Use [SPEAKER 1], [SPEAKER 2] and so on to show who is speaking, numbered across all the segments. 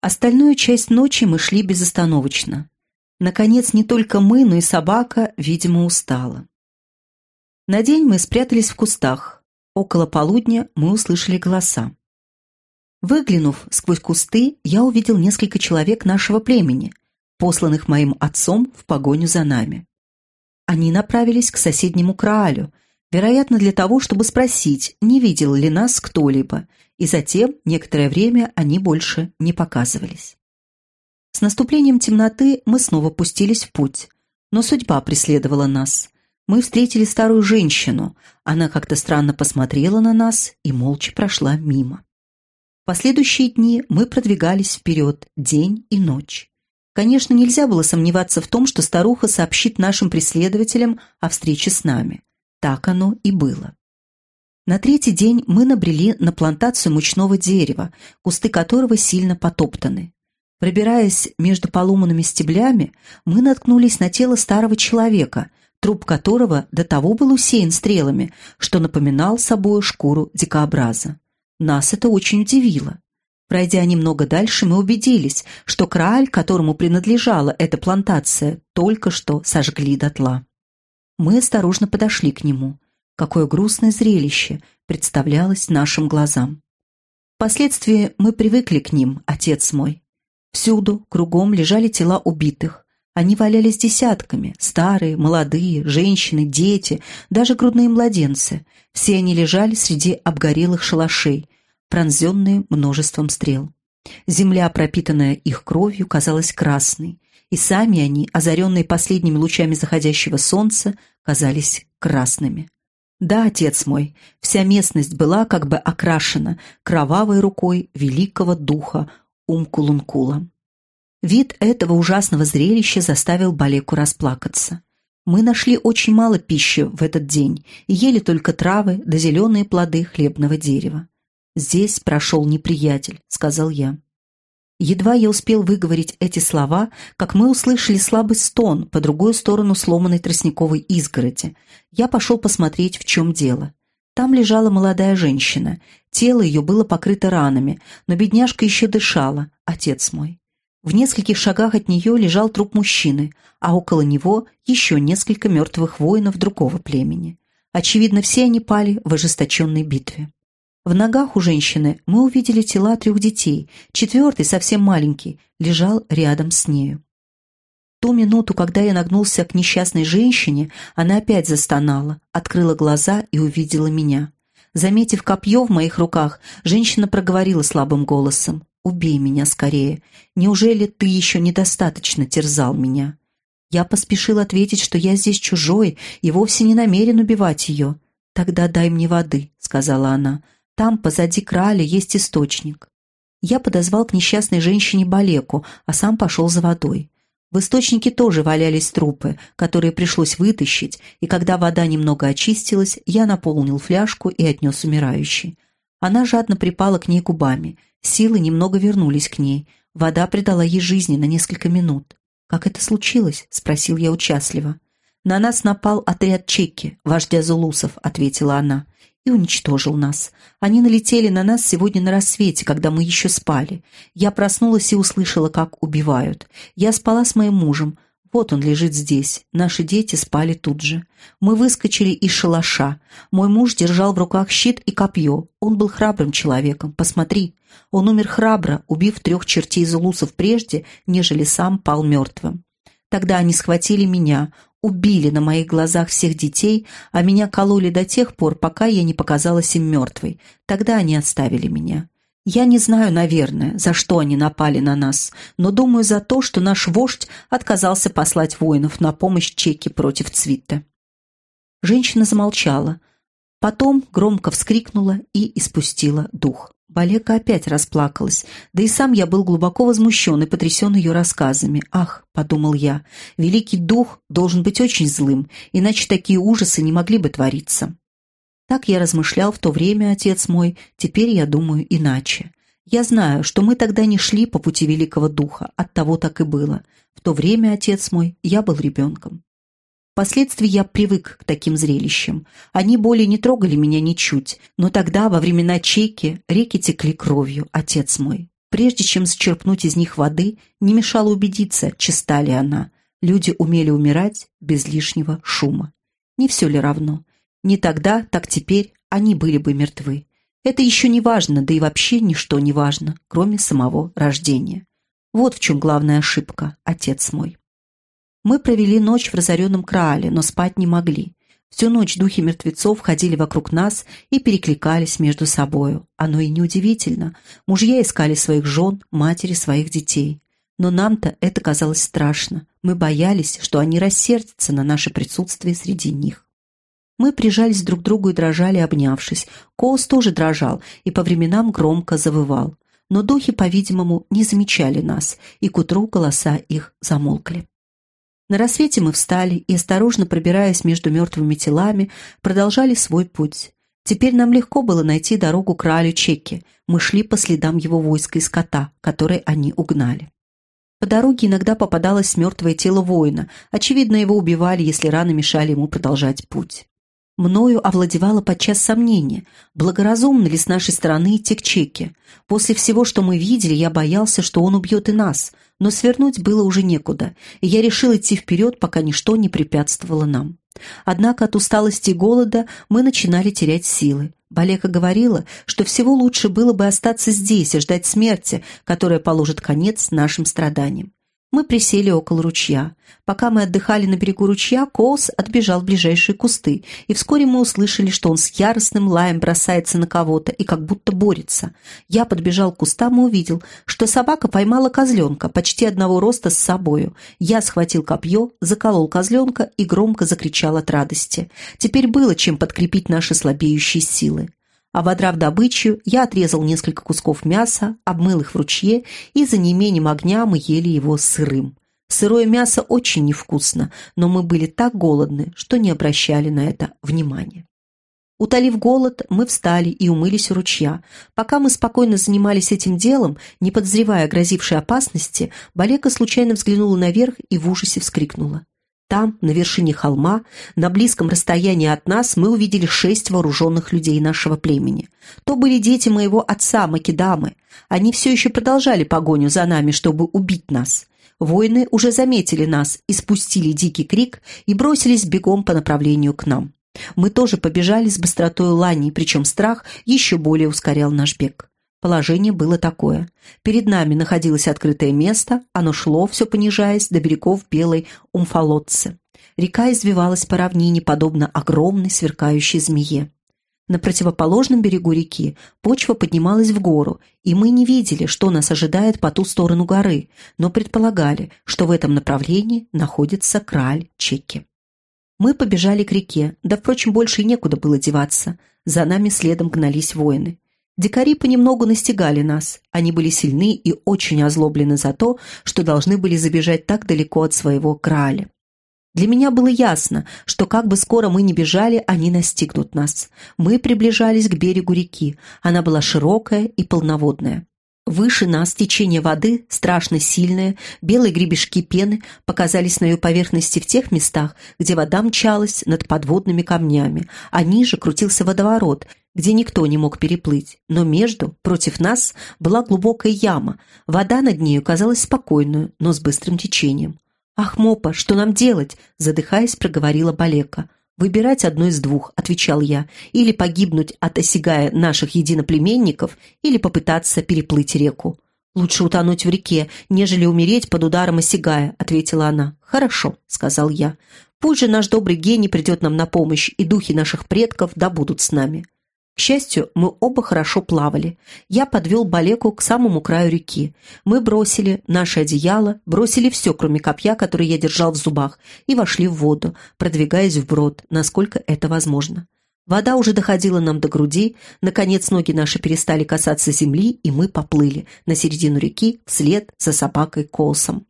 [SPEAKER 1] Остальную часть ночи мы шли безостановочно. Наконец, не только мы, но и собака, видимо, устала. На день мы спрятались в кустах. Около полудня мы услышали голоса. Выглянув сквозь кусты, я увидел несколько человек нашего племени, посланных моим отцом в погоню за нами. Они направились к соседнему Краалю, вероятно, для того, чтобы спросить, не видел ли нас кто-либо, и затем некоторое время они больше не показывались. С наступлением темноты мы снова пустились в путь, но судьба преследовала нас мы встретили старую женщину. Она как-то странно посмотрела на нас и молча прошла мимо. В последующие дни мы продвигались вперед день и ночь. Конечно, нельзя было сомневаться в том, что старуха сообщит нашим преследователям о встрече с нами. Так оно и было. На третий день мы набрели на плантацию мучного дерева, кусты которого сильно потоптаны. Пробираясь между поломанными стеблями, мы наткнулись на тело старого человека, труп которого до того был усеян стрелами, что напоминал собой шкуру дикообраза. Нас это очень удивило. Пройдя немного дальше, мы убедились, что крааль, которому принадлежала эта плантация, только что сожгли дотла. Мы осторожно подошли к нему. Какое грустное зрелище представлялось нашим глазам. Впоследствии мы привыкли к ним, отец мой. Всюду, кругом лежали тела убитых. Они валялись десятками, старые, молодые, женщины, дети, даже грудные младенцы. Все они лежали среди обгорелых шалашей, пронзенные множеством стрел. Земля, пропитанная их кровью, казалась красной, и сами они, озаренные последними лучами заходящего солнца, казались красными. Да, отец мой, вся местность была как бы окрашена кровавой рукой великого духа Умкулункула. Вид этого ужасного зрелища заставил Балеку расплакаться. Мы нашли очень мало пищи в этот день и ели только травы да зеленые плоды хлебного дерева. «Здесь прошел неприятель», — сказал я. Едва я успел выговорить эти слова, как мы услышали слабый стон по другую сторону сломанной тростниковой изгороди. Я пошел посмотреть, в чем дело. Там лежала молодая женщина. Тело ее было покрыто ранами, но бедняжка еще дышала, отец мой. В нескольких шагах от нее лежал труп мужчины, а около него еще несколько мертвых воинов другого племени. Очевидно, все они пали в ожесточенной битве. В ногах у женщины мы увидели тела трех детей, четвертый, совсем маленький, лежал рядом с нею. Ту минуту, когда я нагнулся к несчастной женщине, она опять застонала, открыла глаза и увидела меня. Заметив копье в моих руках, женщина проговорила слабым голосом. Убей меня скорее. Неужели ты еще недостаточно терзал меня?» Я поспешил ответить, что я здесь чужой и вовсе не намерен убивать ее. «Тогда дай мне воды», — сказала она. «Там, позади краля, есть источник». Я подозвал к несчастной женщине Балеку, а сам пошел за водой. В источнике тоже валялись трупы, которые пришлось вытащить, и когда вода немного очистилась, я наполнил фляжку и отнес умирающей. Она жадно припала к ней губами. Силы немного вернулись к ней. Вода придала ей жизни на несколько минут. «Как это случилось?» — спросил я участливо. «На нас напал отряд Чеки, вождя Зулусов», — ответила она, — «и уничтожил нас. Они налетели на нас сегодня на рассвете, когда мы еще спали. Я проснулась и услышала, как убивают. Я спала с моим мужем. Вот он лежит здесь. Наши дети спали тут же. Мы выскочили из шалаша. Мой муж держал в руках щит и копье. Он был храбрым человеком. Посмотри. Он умер храбро, убив трех чертей зулусов прежде, нежели сам пал мертвым. Тогда они схватили меня, убили на моих глазах всех детей, а меня кололи до тех пор, пока я не показалась им мертвой. Тогда они оставили меня. Я не знаю, наверное, за что они напали на нас, но думаю за то, что наш вождь отказался послать воинов на помощь Чеки против Цвита. Женщина замолчала, потом громко вскрикнула и испустила дух. Балека опять расплакалась, да и сам я был глубоко возмущен и потрясен ее рассказами. «Ах», — подумал я, — «великий дух должен быть очень злым, иначе такие ужасы не могли бы твориться». Так я размышлял в то время, отец мой, теперь я думаю иначе. Я знаю, что мы тогда не шли по пути Великого Духа, от того так и было. В то время, отец мой, я был ребенком. Впоследствии я привык к таким зрелищам. Они более не трогали меня ничуть, но тогда, во времена Чеки, реки текли кровью, отец мой. Прежде чем зачерпнуть из них воды, не мешало убедиться, чиста ли она. Люди умели умирать без лишнего шума. Не все ли равно? Не тогда, так теперь они были бы мертвы. Это еще не важно, да и вообще ничто не важно, кроме самого рождения. Вот в чем главная ошибка, отец мой. Мы провели ночь в разоренном Краале, но спать не могли. Всю ночь духи мертвецов ходили вокруг нас и перекликались между собою. Оно и неудивительно. Мужья искали своих жен, матери своих детей. Но нам-то это казалось страшно. Мы боялись, что они рассердятся на наше присутствие среди них. Мы прижались друг к другу и дрожали, обнявшись. Коус тоже дрожал и по временам громко завывал. Но духи, по-видимому, не замечали нас, и к утру голоса их замолкли. На рассвете мы встали и, осторожно пробираясь между мертвыми телами, продолжали свой путь. Теперь нам легко было найти дорогу к Ралю Чеки. Мы шли по следам его войска и скота, который они угнали. По дороге иногда попадалось мертвое тело воина. Очевидно, его убивали, если раны мешали ему продолжать путь. Мною овладевало подчас сомнение, благоразумно ли с нашей стороны идти к Чеке. После всего, что мы видели, я боялся, что он убьет и нас, но свернуть было уже некуда, и я решил идти вперед, пока ничто не препятствовало нам. Однако от усталости и голода мы начинали терять силы. Балека говорила, что всего лучше было бы остаться здесь и ждать смерти, которая положит конец нашим страданиям. Мы присели около ручья. Пока мы отдыхали на берегу ручья, Коус отбежал в ближайшие кусты, и вскоре мы услышали, что он с яростным лаем бросается на кого-то и как будто борется. Я подбежал к кустам и увидел, что собака поймала козленка, почти одного роста с собою. Я схватил копье, заколол козленка и громко закричал от радости. Теперь было чем подкрепить наши слабеющие силы. Ободрав добычу, я отрезал несколько кусков мяса, обмыл их в ручье, и за неимением огня мы ели его сырым. Сырое мясо очень невкусно, но мы были так голодны, что не обращали на это внимания. Утолив голод, мы встали и умылись у ручья. Пока мы спокойно занимались этим делом, не подозревая грозившей опасности, Балека случайно взглянула наверх и в ужасе вскрикнула. Там, на вершине холма, на близком расстоянии от нас, мы увидели шесть вооруженных людей нашего племени. То были дети моего отца, Македамы. Они все еще продолжали погоню за нами, чтобы убить нас. Воины уже заметили нас, испустили дикий крик и бросились бегом по направлению к нам. Мы тоже побежали с быстротой лани, причем страх еще более ускорял наш бег. Положение было такое. Перед нами находилось открытое место, оно шло, все понижаясь, до берегов белой Умфолотцы. Река извивалась по равнине, подобно огромной сверкающей змее. На противоположном берегу реки почва поднималась в гору, и мы не видели, что нас ожидает по ту сторону горы, но предполагали, что в этом направлении находится краль Чеки. Мы побежали к реке, да, впрочем, больше и некуда было деваться. За нами следом гнались воины. Дикари понемногу настигали нас. Они были сильны и очень озлоблены за то, что должны были забежать так далеко от своего краля. Для меня было ясно, что как бы скоро мы ни бежали, они настигнут нас. Мы приближались к берегу реки. Она была широкая и полноводная. Выше нас течение воды, страшно сильное, белые гребешки пены показались на ее поверхности в тех местах, где вода мчалась над подводными камнями, а ниже крутился водоворот, где никто не мог переплыть, но между, против нас, была глубокая яма. Вода над нею казалась спокойную, но с быстрым течением. «Ах, Мопа, что нам делать?» – задыхаясь, проговорила Балека. «Выбирать одно из двух», – отвечал я, «или погибнуть от осягая наших единоплеменников, или попытаться переплыть реку». «Лучше утонуть в реке, нежели умереть под ударом осягая», – ответила она. «Хорошо», – сказал я. «Пусть же наш добрый гений придет нам на помощь, и духи наших предков да будут с нами». К счастью, мы оба хорошо плавали. Я подвел Балеку к самому краю реки. Мы бросили наше одеяло, бросили все, кроме копья, которое я держал в зубах, и вошли в воду, продвигаясь вброд, насколько это возможно. Вода уже доходила нам до груди, наконец ноги наши перестали касаться земли, и мы поплыли на середину реки вслед за собакой Колсом.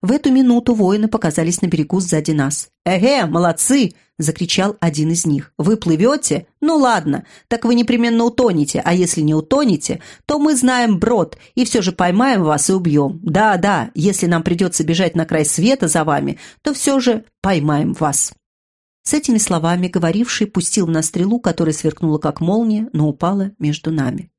[SPEAKER 1] В эту минуту воины показались на берегу сзади нас. «Эге, молодцы!» — закричал один из них. «Вы плывете? Ну ладно, так вы непременно утонете, а если не утонете, то мы знаем брод и все же поймаем вас и убьем. Да-да, если нам придется бежать на край света за вами, то все же поймаем вас». С этими словами говоривший пустил на стрелу, которая сверкнула как молния, но упала между нами.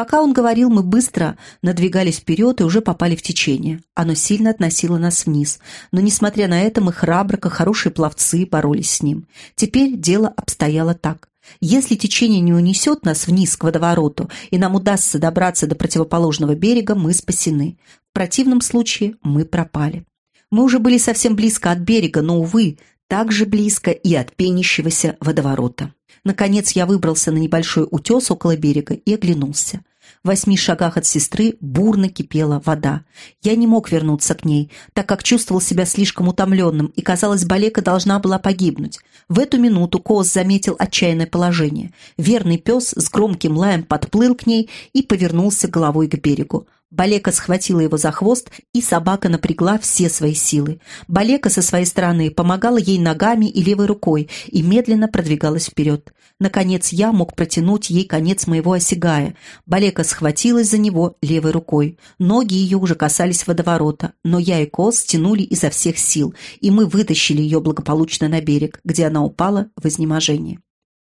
[SPEAKER 1] Пока он говорил, мы быстро надвигались вперед и уже попали в течение. Оно сильно относило нас вниз, но, несмотря на это, мы храбро, как хорошие пловцы, боролись с ним. Теперь дело обстояло так. Если течение не унесет нас вниз к водовороту, и нам удастся добраться до противоположного берега, мы спасены. В противном случае мы пропали. Мы уже были совсем близко от берега, но, увы, так же близко и от пенящегося водоворота. Наконец я выбрался на небольшой утес около берега и оглянулся. В восьми шагах от сестры бурно кипела вода. Я не мог вернуться к ней, так как чувствовал себя слишком утомленным, и, казалось, Балека должна была погибнуть. В эту минуту Коос заметил отчаянное положение. Верный пес с громким лаем подплыл к ней и повернулся головой к берегу. Балека схватила его за хвост, и собака напрягла все свои силы. Балека со своей стороны помогала ей ногами и левой рукой и медленно продвигалась вперед. Наконец я мог протянуть ей конец моего осягая. Балека схватилась за него левой рукой. Ноги ее уже касались водоворота, но я и Кос тянули изо всех сил, и мы вытащили ее благополучно на берег, где она упала в изнеможении.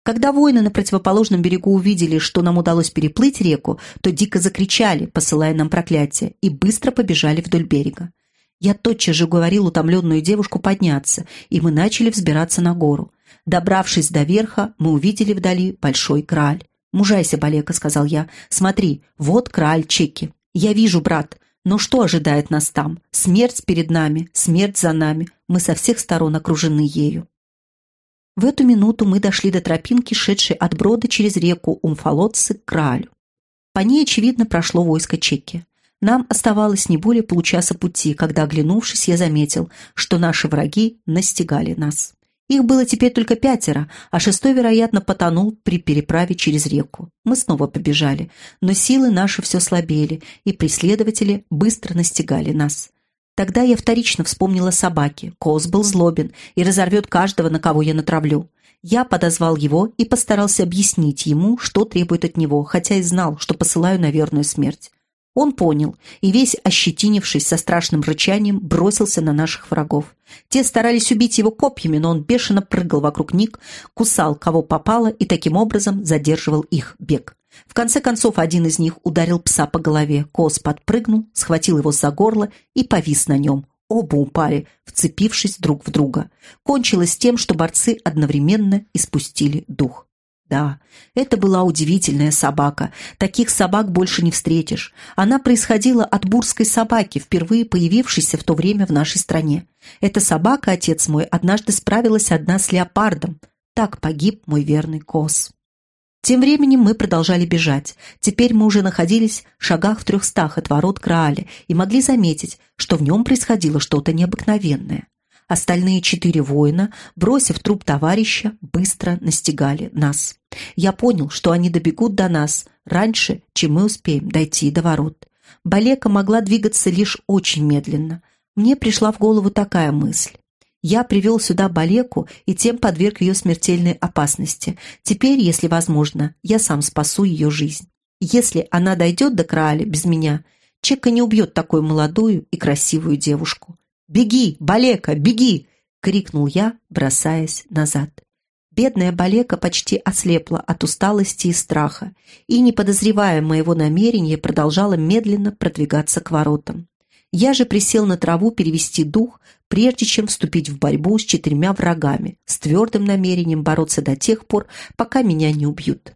[SPEAKER 1] Когда воины на противоположном берегу увидели, что нам удалось переплыть реку, то дико закричали, посылая нам проклятие, и быстро побежали вдоль берега. Я тотчас же говорил утомленную девушку подняться, и мы начали взбираться на гору. Добравшись до верха, мы увидели вдали большой краль. «Мужайся, Балека», — сказал я. «Смотри, вот краль Чеки. Я вижу, брат. Но что ожидает нас там? Смерть перед нами, смерть за нами. Мы со всех сторон окружены ею». В эту минуту мы дошли до тропинки, шедшей от брода через реку Умфолотцы к Краалю. По ней, очевидно, прошло войско Чеки. Нам оставалось не более получаса пути, когда, оглянувшись, я заметил, что наши враги настигали нас. Их было теперь только пятеро, а шестой, вероятно, потонул при переправе через реку. Мы снова побежали, но силы наши все слабели, и преследователи быстро настигали нас. Тогда я вторично вспомнила собаки. Коз был злобен и разорвет каждого, на кого я натравлю. Я подозвал его и постарался объяснить ему, что требует от него, хотя и знал, что посылаю на верную смерть. Он понял и, весь ощетинившись со страшным рычанием, бросился на наших врагов. Те старались убить его копьями, но он бешено прыгал вокруг них, кусал кого попало и таким образом задерживал их бег. В конце концов, один из них ударил пса по голове. Кос подпрыгнул, схватил его за горло и повис на нем. Оба упали, вцепившись друг в друга. Кончилось тем, что борцы одновременно испустили дух. Да, это была удивительная собака. Таких собак больше не встретишь. Она происходила от бурской собаки, впервые появившейся в то время в нашей стране. Эта собака, отец мой, однажды справилась одна с леопардом. Так погиб мой верный Кос. Тем временем мы продолжали бежать. Теперь мы уже находились в шагах в трехстах от ворот Крааля и могли заметить, что в нем происходило что-то необыкновенное. Остальные четыре воина, бросив труп товарища, быстро настигали нас. Я понял, что они добегут до нас раньше, чем мы успеем дойти до ворот. Балека могла двигаться лишь очень медленно. Мне пришла в голову такая мысль. Я привел сюда Балеку и тем подверг ее смертельной опасности. Теперь, если возможно, я сам спасу ее жизнь. Если она дойдет до Крааля без меня, Чека не убьет такую молодую и красивую девушку. «Беги, Балека, беги!» — крикнул я, бросаясь назад. Бедная Балека почти ослепла от усталости и страха и, не подозревая моего намерения, продолжала медленно продвигаться к воротам. Я же присел на траву перевести дух, прежде чем вступить в борьбу с четырьмя врагами, с твердым намерением бороться до тех пор, пока меня не убьют.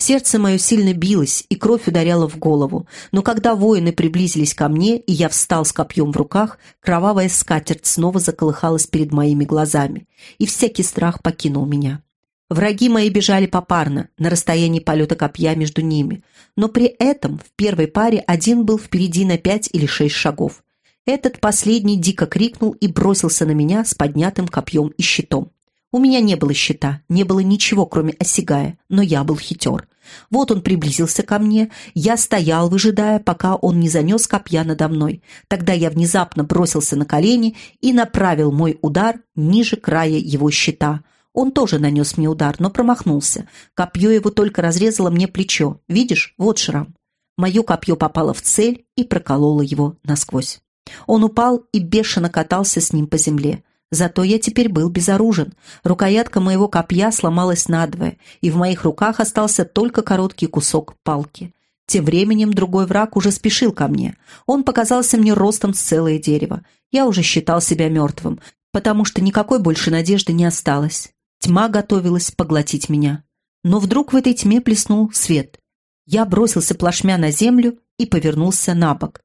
[SPEAKER 1] Сердце мое сильно билось, и кровь ударяла в голову, но когда воины приблизились ко мне, и я встал с копьем в руках, кровавая скатерть снова заколыхалась перед моими глазами, и всякий страх покинул меня. Враги мои бежали попарно, на расстоянии полета копья между ними, но при этом в первой паре один был впереди на пять или шесть шагов. Этот последний дико крикнул и бросился на меня с поднятым копьем и щитом. У меня не было щита, не было ничего, кроме осягая, но я был хитер. Вот он приблизился ко мне, я стоял, выжидая, пока он не занес копья надо мной. Тогда я внезапно бросился на колени и направил мой удар ниже края его щита. Он тоже нанес мне удар, но промахнулся. Копье его только разрезало мне плечо. Видишь, вот шрам. Мое копье попало в цель и прокололо его насквозь. Он упал и бешено катался с ним по земле. Зато я теперь был безоружен. Рукоятка моего копья сломалась надвое, и в моих руках остался только короткий кусок палки. Тем временем другой враг уже спешил ко мне. Он показался мне ростом с целое дерево. Я уже считал себя мертвым, потому что никакой больше надежды не осталось. Тьма готовилась поглотить меня. Но вдруг в этой тьме плеснул свет. Я бросился плашмя на землю и повернулся на бок.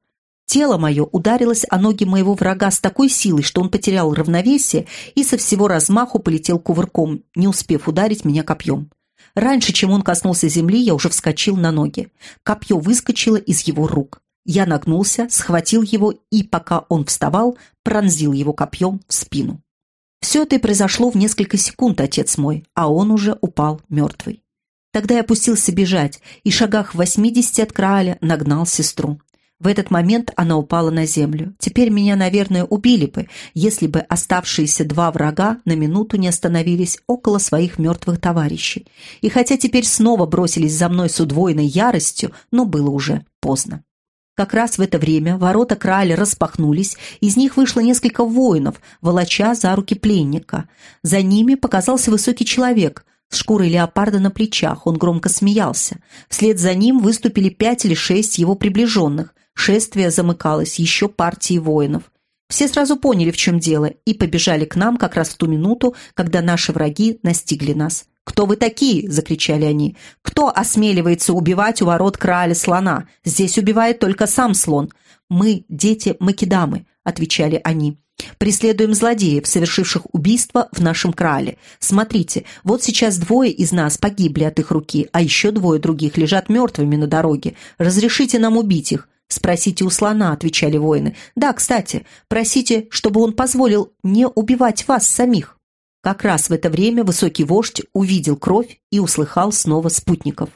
[SPEAKER 1] Тело мое ударилось о ноги моего врага с такой силой, что он потерял равновесие и со всего размаху полетел кувырком, не успев ударить меня копьем. Раньше, чем он коснулся земли, я уже вскочил на ноги. Копье выскочило из его рук. Я нагнулся, схватил его и, пока он вставал, пронзил его копьем в спину. Все это и произошло в несколько секунд, отец мой, а он уже упал мертвый. Тогда я опустился бежать и шагах в восьмидесяти от Крааля нагнал сестру. В этот момент она упала на землю. Теперь меня, наверное, убили бы, если бы оставшиеся два врага на минуту не остановились около своих мертвых товарищей. И хотя теперь снова бросились за мной с удвоенной яростью, но было уже поздно. Как раз в это время ворота краля распахнулись, из них вышло несколько воинов, волоча за руки пленника. За ними показался высокий человек с шкурой леопарда на плечах, он громко смеялся. Вслед за ним выступили пять или шесть его приближенных, Шествие замыкалось еще партией воинов. Все сразу поняли, в чем дело, и побежали к нам как раз в ту минуту, когда наши враги настигли нас. «Кто вы такие?» – закричали они. «Кто осмеливается убивать у ворот краля слона? Здесь убивает только сам слон. Мы – дети Македамы», – отвечали они. «Преследуем злодеев, совершивших убийство в нашем крале. Смотрите, вот сейчас двое из нас погибли от их руки, а еще двое других лежат мертвыми на дороге. Разрешите нам убить их. «Спросите у слона», — отвечали воины. «Да, кстати, просите, чтобы он позволил не убивать вас самих». Как раз в это время высокий вождь увидел кровь и услыхал снова спутников.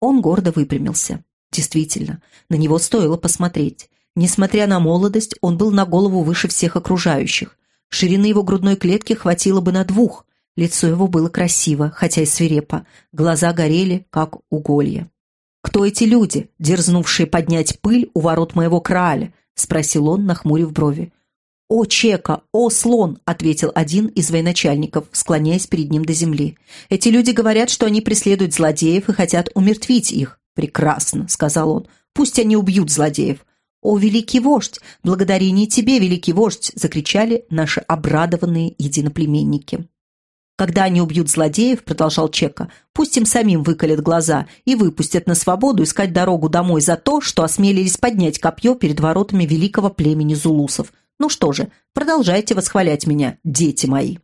[SPEAKER 1] Он гордо выпрямился. Действительно, на него стоило посмотреть. Несмотря на молодость, он был на голову выше всех окружающих. Ширины его грудной клетки хватило бы на двух. Лицо его было красиво, хотя и свирепо. Глаза горели, как уголья. «Кто эти люди, дерзнувшие поднять пыль у ворот моего краля?» — спросил он, нахмурив брови. «О, Чека! О, слон!» — ответил один из военачальников, склоняясь перед ним до земли. «Эти люди говорят, что они преследуют злодеев и хотят умертвить их». «Прекрасно!» — сказал он. «Пусть они убьют злодеев». «О, великий вождь! Благодарение тебе, великий вождь!» — закричали наши обрадованные единоплеменники. Когда они убьют злодеев, продолжал Чека, пусть им самим выколят глаза и выпустят на свободу искать дорогу домой за то, что осмелились поднять копье перед воротами великого племени зулусов. Ну что же, продолжайте восхвалять меня, дети мои.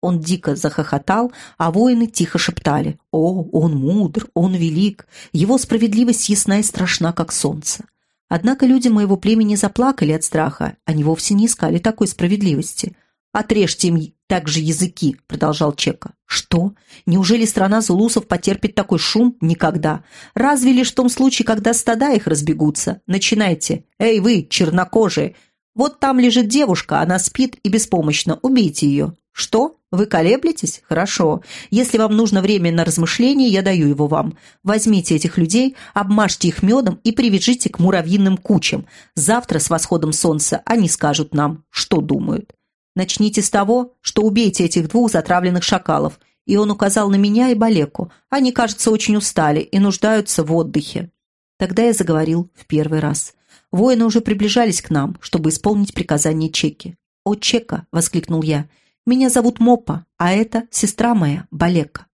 [SPEAKER 1] Он дико захохотал, а воины тихо шептали. «О, он мудр, он велик, его справедливость ясна и страшна, как солнце». Однако люди моего племени заплакали от страха, они вовсе не искали такой справедливости. «Отрежьте им также языки», — продолжал Чека. «Что? Неужели страна зулусов потерпит такой шум? Никогда. Разве лишь в том случае, когда стада их разбегутся. Начинайте. Эй вы, чернокожие! Вот там лежит девушка, она спит и беспомощна. Убейте ее». «Что? Вы колеблетесь? Хорошо. Если вам нужно время на размышление, я даю его вам. Возьмите этих людей, обмажьте их медом и привяжите к муравьиным кучам. Завтра с восходом солнца они скажут нам, что думают». Начните с того, что убейте этих двух затравленных шакалов. И он указал на меня и Балеку. Они, кажется, очень устали и нуждаются в отдыхе. Тогда я заговорил в первый раз. Воины уже приближались к нам, чтобы исполнить приказание Чеки. «О, Чека!» — воскликнул я. «Меня зовут Мопа, а это сестра моя, Балека».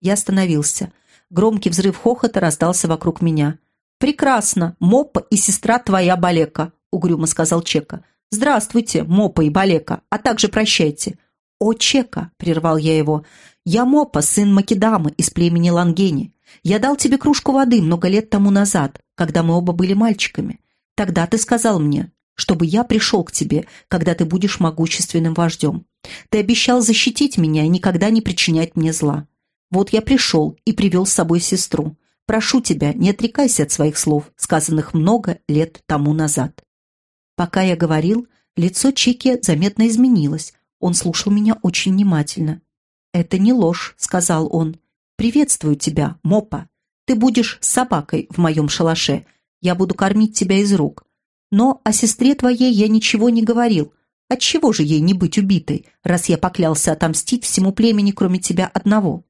[SPEAKER 1] Я остановился. Громкий взрыв хохота раздался вокруг меня. «Прекрасно! Мопа и сестра твоя Балека!» — угрюмо сказал Чека. «Здравствуйте, Мопа и Балека, а также прощайте». «О, Чека!» — прервал я его. «Я Мопа, сын Македамы из племени Лангени. Я дал тебе кружку воды много лет тому назад, когда мы оба были мальчиками. Тогда ты сказал мне, чтобы я пришел к тебе, когда ты будешь могущественным вождем. Ты обещал защитить меня и никогда не причинять мне зла. Вот я пришел и привел с собой сестру. Прошу тебя, не отрекайся от своих слов, сказанных много лет тому назад». Пока я говорил, лицо Чики заметно изменилось. Он слушал меня очень внимательно. «Это не ложь», — сказал он. «Приветствую тебя, Мопа. Ты будешь собакой в моем шалаше. Я буду кормить тебя из рук. Но о сестре твоей я ничего не говорил. Отчего же ей не быть убитой, раз я поклялся отомстить всему племени, кроме тебя одного?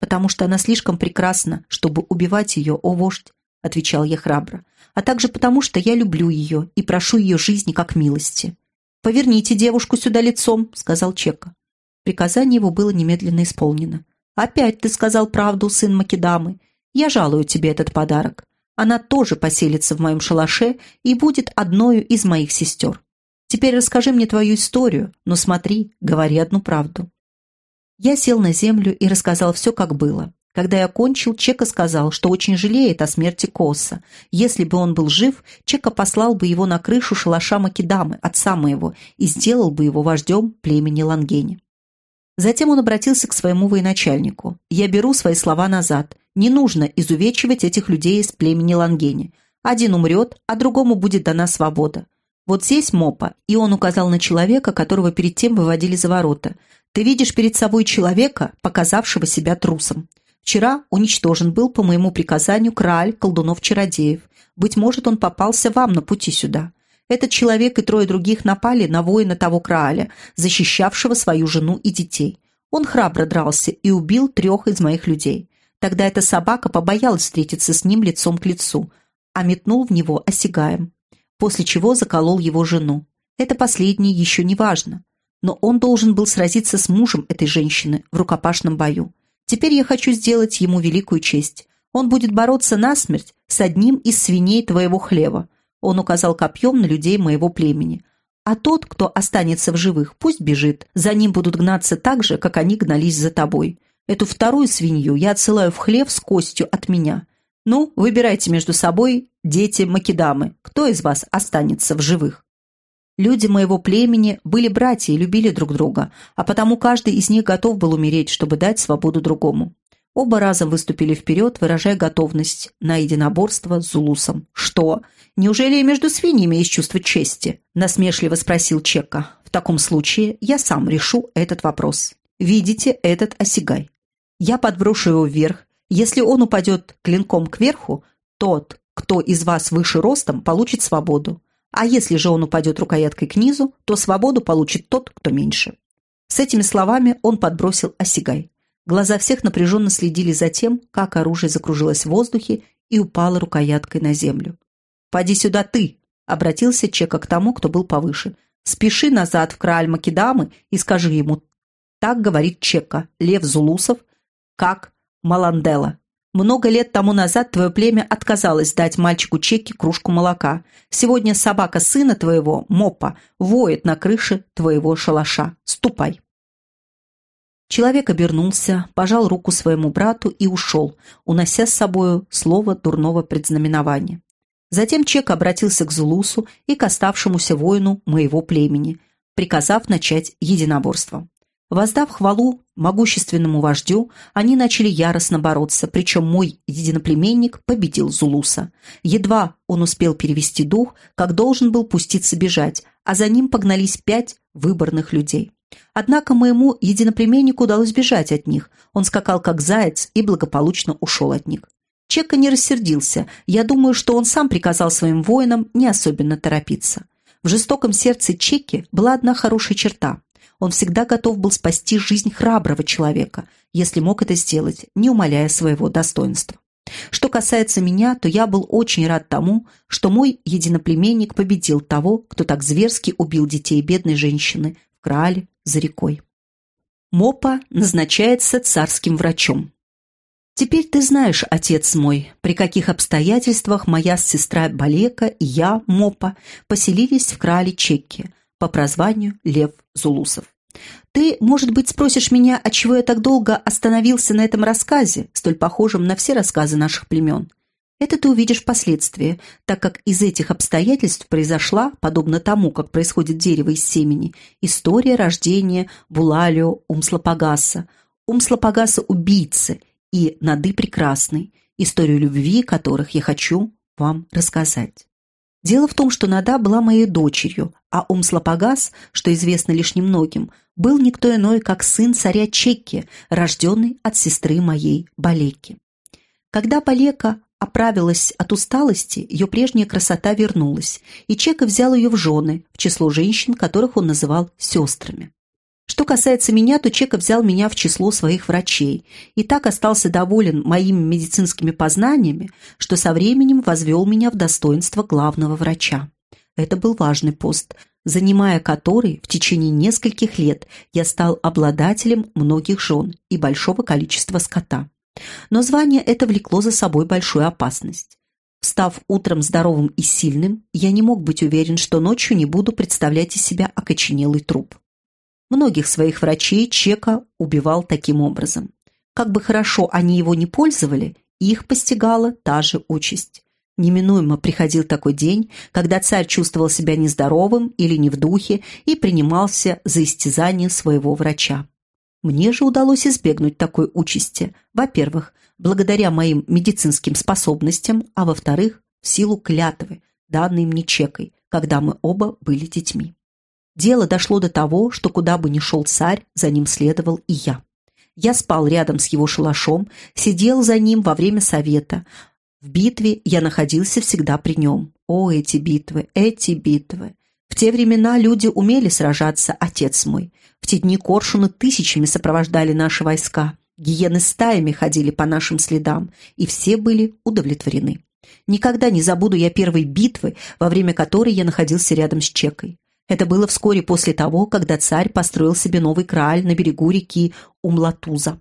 [SPEAKER 1] Потому что она слишком прекрасна, чтобы убивать ее, о вождь. — отвечал я храбро, «а также потому, что я люблю ее и прошу ее жизни как милости». «Поверните девушку сюда лицом», — сказал Чека. Приказание его было немедленно исполнено. «Опять ты сказал правду, сын Македамы. Я жалую тебе этот подарок. Она тоже поселится в моем шалаше и будет одною из моих сестер. Теперь расскажи мне твою историю, но смотри, говори одну правду». Я сел на землю и рассказал все, как было. Когда я кончил, Чека сказал, что очень жалеет о смерти Коса. Если бы он был жив, Чека послал бы его на крышу шалаша Македамы, отца моего, и сделал бы его вождем племени Лангени. Затем он обратился к своему военачальнику. «Я беру свои слова назад. Не нужно изувечивать этих людей из племени Лангени. Один умрет, а другому будет дана свобода. Вот здесь Мопа, и он указал на человека, которого перед тем выводили за ворота. Ты видишь перед собой человека, показавшего себя трусом. Вчера уничтожен был по моему приказанию краль колдунов-чародеев. Быть может, он попался вам на пути сюда. Этот человек и трое других напали на воина того крааля, защищавшего свою жену и детей. Он храбро дрался и убил трех из моих людей. Тогда эта собака побоялась встретиться с ним лицом к лицу, а метнул в него осягаем, после чего заколол его жену. Это последнее еще не важно, но он должен был сразиться с мужем этой женщины в рукопашном бою. Теперь я хочу сделать ему великую честь. Он будет бороться насмерть с одним из свиней твоего хлева. Он указал копьем на людей моего племени. А тот, кто останется в живых, пусть бежит. За ним будут гнаться так же, как они гнались за тобой. Эту вторую свинью я отсылаю в хлев с костью от меня. Ну, выбирайте между собой, дети Македамы, кто из вас останется в живых. Люди моего племени были братья и любили друг друга, а потому каждый из них готов был умереть, чтобы дать свободу другому. Оба разом выступили вперед, выражая готовность на единоборство с Зулусом. «Что? Неужели и между свиньями есть чувство чести?» – насмешливо спросил Чека. «В таком случае я сам решу этот вопрос. Видите этот осягай? Я подброшу его вверх. Если он упадет клинком кверху, тот, кто из вас выше ростом, получит свободу. А если же он упадет рукояткой к низу, то свободу получит тот, кто меньше. С этими словами он подбросил осягай. Глаза всех напряженно следили за тем, как оружие закружилось в воздухе и упало рукояткой на землю. «Поди сюда ты!» — обратился Чека к тому, кто был повыше. «Спеши назад в Крааль Македамы и скажи ему, так говорит Чека, Лев Зулусов, как Маландела. Много лет тому назад твое племя отказалось дать мальчику Чеки кружку молока. Сегодня собака сына твоего, Мопа, воет на крыше твоего шалаша. Ступай. Человек обернулся, пожал руку своему брату и ушел, унося с собою слово дурного предзнаменования. Затем Чек обратился к Зулусу и к оставшемуся воину моего племени, приказав начать единоборство. Воздав хвалу могущественному вождю, они начали яростно бороться, причем мой единоплеменник победил Зулуса. Едва он успел перевести дух, как должен был пуститься бежать, а за ним погнались пять выборных людей. Однако моему единоплеменнику удалось бежать от них. Он скакал как заяц и благополучно ушел от них. Чека не рассердился. Я думаю, что он сам приказал своим воинам не особенно торопиться. В жестоком сердце Чеки была одна хорошая черта. Он всегда готов был спасти жизнь храброго человека, если мог это сделать, не умаляя своего достоинства. Что касается меня, то я был очень рад тому, что мой единоплеменник победил того, кто так зверски убил детей бедной женщины в Краале за рекой. Мопа назначается царским врачом. Теперь ты знаешь, отец мой, при каких обстоятельствах моя сестра Балека и я, Мопа, поселились в Крале Чекки по прозванию Лев Зулусов. Ты, может быть, спросишь меня, отчего я так долго остановился на этом рассказе, столь похожем на все рассказы наших племен. Это ты увидишь впоследствии, так как из этих обстоятельств произошла, подобно тому, как происходит дерево из семени, история рождения Булалио Умслопогаса, Умслопогаса убийцы и Нады Прекрасной, историю любви которых я хочу вам рассказать. Дело в том, что Нада была моей дочерью, а Умслопогас, что известно лишь немногим, был никто иной, как сын царя Чекки, рожденный от сестры моей Балеки. Когда Балека оправилась от усталости, ее прежняя красота вернулась, и Чека взял ее в жены, в число женщин, которых он называл сестрами. Что касается меня, то Чека взял меня в число своих врачей и так остался доволен моими медицинскими познаниями, что со временем возвел меня в достоинство главного врача. Это был важный пост, занимая который в течение нескольких лет я стал обладателем многих жен и большого количества скота. Но звание это влекло за собой большую опасность. Встав утром здоровым и сильным, я не мог быть уверен, что ночью не буду представлять из себя окоченелый труп. Многих своих врачей Чека убивал таким образом. Как бы хорошо они его не пользовали, их постигала та же участь. Неминуемо приходил такой день, когда царь чувствовал себя нездоровым или не в духе и принимался за истязание своего врача. Мне же удалось избегнуть такой участи. Во-первых, благодаря моим медицинским способностям, а во-вторых, в силу клятвы, данной мне чекой, когда мы оба были детьми. Дело дошло до того, что куда бы ни шел царь, за ним следовал и я. Я спал рядом с его шалашом, сидел за ним во время совета. В битве я находился всегда при нем. О, эти битвы, эти битвы! В те времена люди умели сражаться, отец мой. В те дни коршуны тысячами сопровождали наши войска. Гиены стаями ходили по нашим следам, и все были удовлетворены. Никогда не забуду я первой битвы, во время которой я находился рядом с Чекой. Это было вскоре после того, когда царь построил себе новый краль на берегу реки Умлатуза.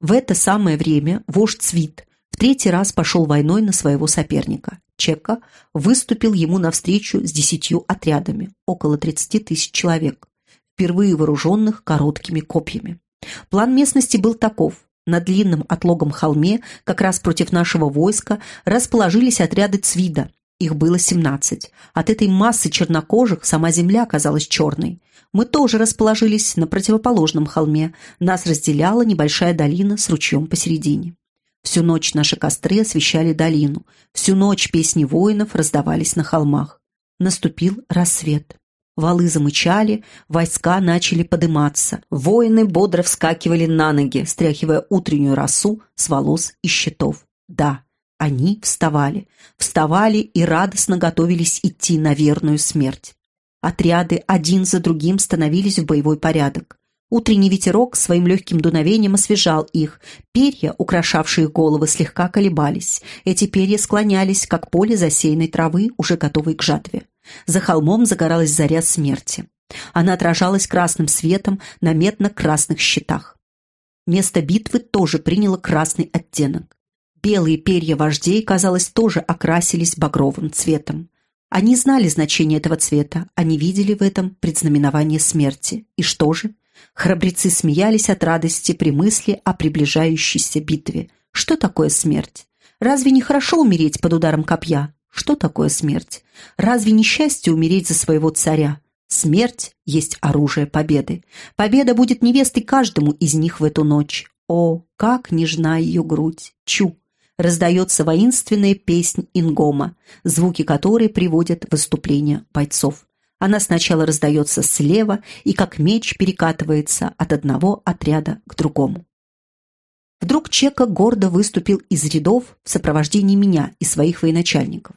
[SPEAKER 1] В это самое время вождь Цвит в третий раз пошел войной на своего соперника. Чека выступил ему навстречу с десятью отрядами, около 30 тысяч человек, впервые вооруженных короткими копьями. План местности был таков. На длинном отлогом холме, как раз против нашего войска, расположились отряды Цвида. Их было 17. От этой массы чернокожих сама земля казалась черной. Мы тоже расположились на противоположном холме. Нас разделяла небольшая долина с ручьем посередине. Всю ночь наши костры освещали долину. Всю ночь песни воинов раздавались на холмах. Наступил рассвет. Валы замычали, войска начали подыматься. Воины бодро вскакивали на ноги, стряхивая утреннюю росу с волос и щитов. Да, они вставали. Вставали и радостно готовились идти на верную смерть. Отряды один за другим становились в боевой порядок. Утренний ветерок своим легким дуновением освежал их. Перья, украшавшие головы, слегка колебались. Эти перья склонялись, как поле засеянной травы, уже готовой к жатве. За холмом загоралась заря смерти. Она отражалась красным светом на медно-красных щитах. Место битвы тоже приняло красный оттенок. Белые перья вождей, казалось, тоже окрасились багровым цветом. Они знали значение этого цвета, они видели в этом предзнаменование смерти. И что же? Храбрецы смеялись от радости при мысли о приближающейся битве. Что такое смерть? Разве не хорошо умереть под ударом копья? Что такое смерть? Разве не счастье умереть за своего царя? Смерть есть оружие победы. Победа будет невестой каждому из них в эту ночь. О, как нежна ее грудь! Чу! Раздается воинственная песнь ингома, звуки которой приводят выступление бойцов. Она сначала раздается слева и как меч перекатывается от одного отряда к другому. Вдруг Чека гордо выступил из рядов в сопровождении меня и своих военачальников.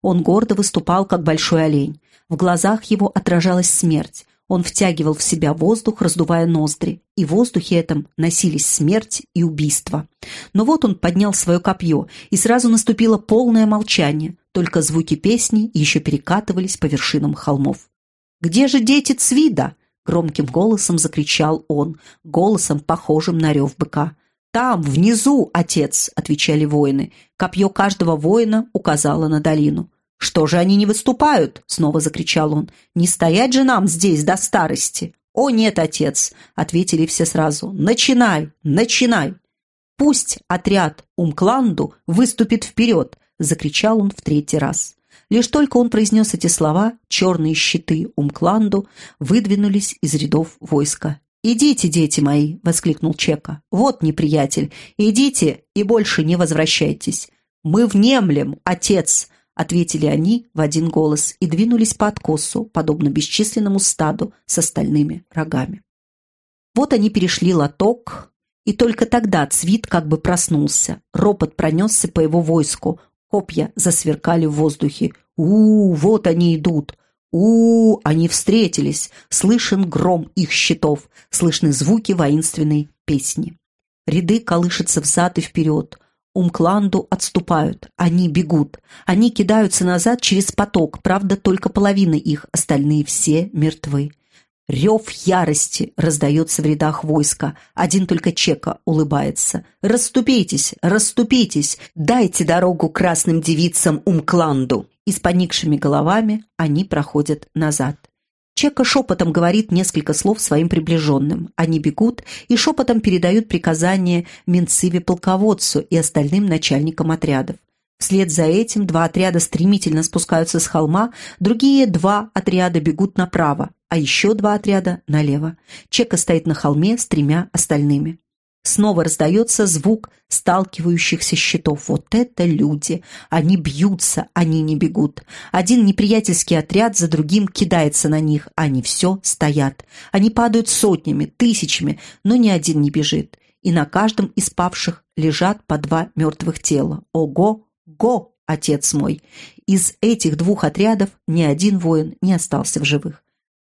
[SPEAKER 1] Он гордо выступал, как большой олень. В глазах его отражалась смерть. Он втягивал в себя воздух, раздувая ноздри, и в воздухе этом носились смерть и убийство. Но вот он поднял свое копье, и сразу наступило полное молчание, только звуки песни еще перекатывались по вершинам холмов. «Где же дети Цвида?» — громким голосом закричал он, голосом, похожим на рев быка. «Там, внизу, отец!» — отвечали воины. Копье каждого воина указало на долину. «Что же они не выступают?» — снова закричал он. «Не стоять же нам здесь до старости!» «О, нет, отец!» — ответили все сразу. «Начинай! Начинай!» «Пусть отряд Умкланду выступит вперед!» закричал он в третий раз. Лишь только он произнес эти слова, черные щиты Умкланду выдвинулись из рядов войска. «Идите, дети мои!» — воскликнул Чека. «Вот неприятель! Идите и больше не возвращайтесь! Мы внемлем, отец!» — ответили они в один голос и двинулись по откосу, подобно бесчисленному стаду с остальными рогами. Вот они перешли лоток, и только тогда Цвит как бы проснулся. Ропот пронесся по его войску, Копья засверкали в воздухе. у, -у вот они идут! у, -у они встретились, слышен гром их щитов, слышны звуки воинственной песни. Ряды колышутся взад и вперед, Умкланду отступают, они бегут. Они кидаются назад через поток, правда, только половина их, остальные все мертвы. Рев ярости раздается в рядах войска. Один только Чека улыбается. «Расступитесь! Расступитесь! Дайте дорогу красным девицам Умкланду!» И с поникшими головами они проходят назад. Чека шепотом говорит несколько слов своим приближенным. Они бегут и шепотом передают приказания Менциве-полководцу и остальным начальникам отрядов. Вслед за этим два отряда стремительно спускаются с холма, другие два отряда бегут направо, а еще два отряда налево. Чека стоит на холме с тремя остальными. Снова раздается звук сталкивающихся щитов. Вот это люди! Они бьются, они не бегут. Один неприятельский отряд за другим кидается на них. Они все стоят. Они падают сотнями, тысячами, но ни один не бежит. И на каждом из павших лежат по два мертвых тела. Ого! Го, отец мой! Из этих двух отрядов ни один воин не остался в живых.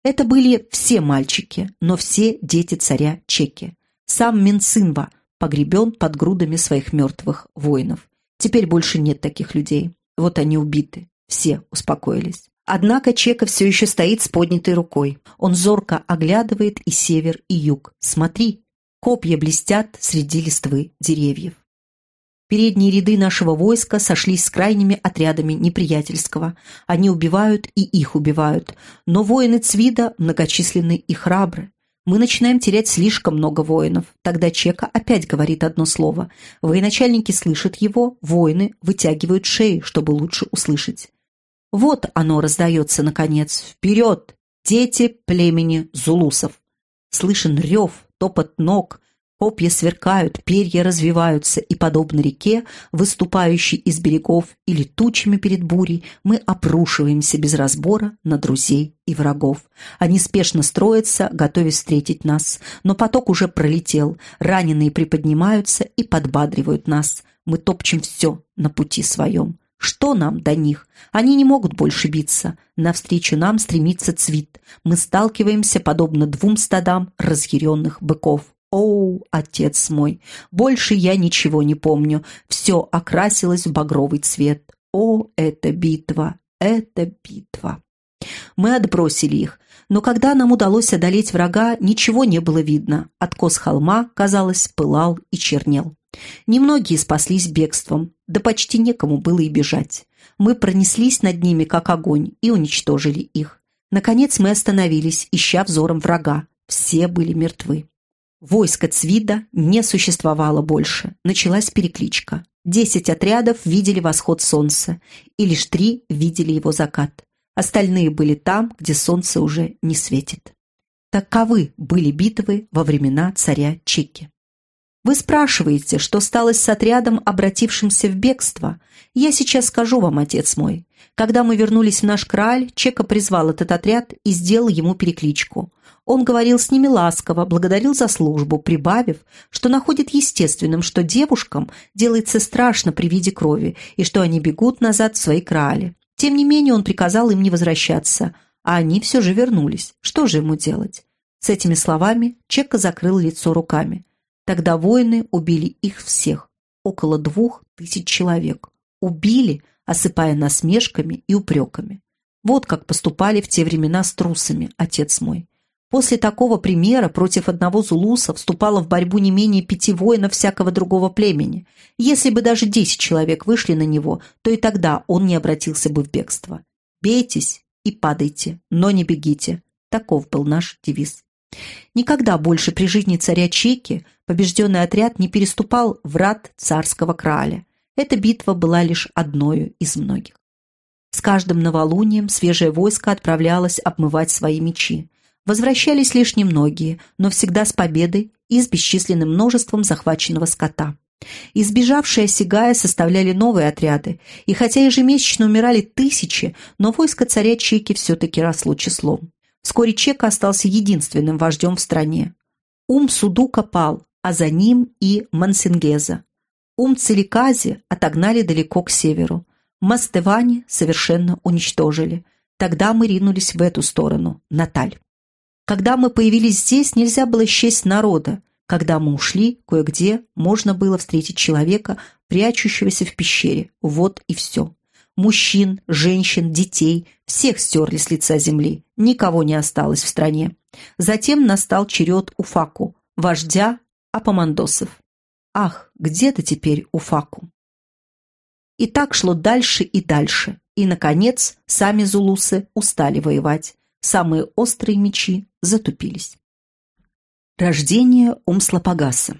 [SPEAKER 1] Это были все мальчики, но все дети царя Чеки. Сам Минцинва погребен под грудами своих мертвых воинов. Теперь больше нет таких людей. Вот они убиты. Все успокоились. Однако Чека все еще стоит с поднятой рукой. Он зорко оглядывает и север, и юг. Смотри, копья блестят среди листвы деревьев. Передние ряды нашего войска сошлись с крайними отрядами неприятельского. Они убивают и их убивают. Но воины Цвида многочисленны и храбры. Мы начинаем терять слишком много воинов. Тогда Чека опять говорит одно слово. Военачальники слышат его, воины вытягивают шеи, чтобы лучше услышать. Вот оно раздается, наконец. Вперед! Дети племени зулусов. Слышен рев, топот ног, Копья сверкают, перья развиваются, и, подобно реке, выступающей из берегов или тучами перед бурей, мы опрушиваемся без разбора на друзей и врагов. Они спешно строятся, готовясь встретить нас, но поток уже пролетел, раненые приподнимаются и подбадривают нас. Мы топчем все на пути своем. Что нам до них? Они не могут больше биться. Навстречу нам стремится цвет. Мы сталкиваемся, подобно двум стадам разъяренных быков. Оу, отец мой, больше я ничего не помню. Все окрасилось в багровый цвет. О, это битва, это битва. Мы отбросили их, но когда нам удалось одолеть врага, ничего не было видно. Откос холма, казалось, пылал и чернел. Немногие спаслись бегством, да почти некому было и бежать. Мы пронеслись над ними, как огонь, и уничтожили их. Наконец мы остановились, ища взором врага. Все были мертвы. Войска Цвида не существовало больше. Началась перекличка. Десять отрядов видели восход солнца, и лишь три видели его закат. Остальные были там, где солнце уже не светит. Таковы были битвы во времена царя Чики. Вы спрашиваете, что стало с отрядом, обратившимся в бегство? Я сейчас скажу вам, отец мой. Когда мы вернулись в наш краль, Чека призвал этот отряд и сделал ему перекличку. Он говорил с ними ласково, благодарил за службу, прибавив, что находит естественным, что девушкам делается страшно при виде крови и что они бегут назад в свои крали. Тем не менее он приказал им не возвращаться, а они все же вернулись. Что же ему делать? С этими словами Чека закрыл лицо руками. Тогда воины убили их всех, около двух тысяч человек. Убили, осыпая насмешками и упреками. Вот как поступали в те времена с трусами, отец мой. После такого примера против одного зулуса вступало в борьбу не менее пяти воинов всякого другого племени. Если бы даже десять человек вышли на него, то и тогда он не обратился бы в бегство. «Бейтесь и падайте, но не бегите». Таков был наш девиз. Никогда больше при жизни царя Чеки побежденный отряд не переступал врат царского краля. Эта битва была лишь одною из многих. С каждым новолунием свежее войско отправлялось обмывать свои мечи. Возвращались лишь немногие, но всегда с победой и с бесчисленным множеством захваченного скота. Избежавшие Сигая составляли новые отряды, и хотя ежемесячно умирали тысячи, но войско царя Чеки все-таки росло числом. Вскоре Чека остался единственным вождем в стране. Ум Судука пал, а за ним и Мансингеза. Ум Целикази отогнали далеко к северу. Мастевани совершенно уничтожили. Тогда мы ринулись в эту сторону, Наталь. Когда мы появились здесь, нельзя было счесть народа. Когда мы ушли, кое-где можно было встретить человека, прячущегося в пещере. Вот и все. Мужчин, женщин, детей – всех стерли с лица земли. Никого не осталось в стране. Затем настал черед Уфаку, вождя Апомандосов. Ах, где ты теперь, Уфаку? И так шло дальше и дальше. И, наконец, сами зулусы устали воевать. Самые острые мечи затупились. Рождение Умслопогаса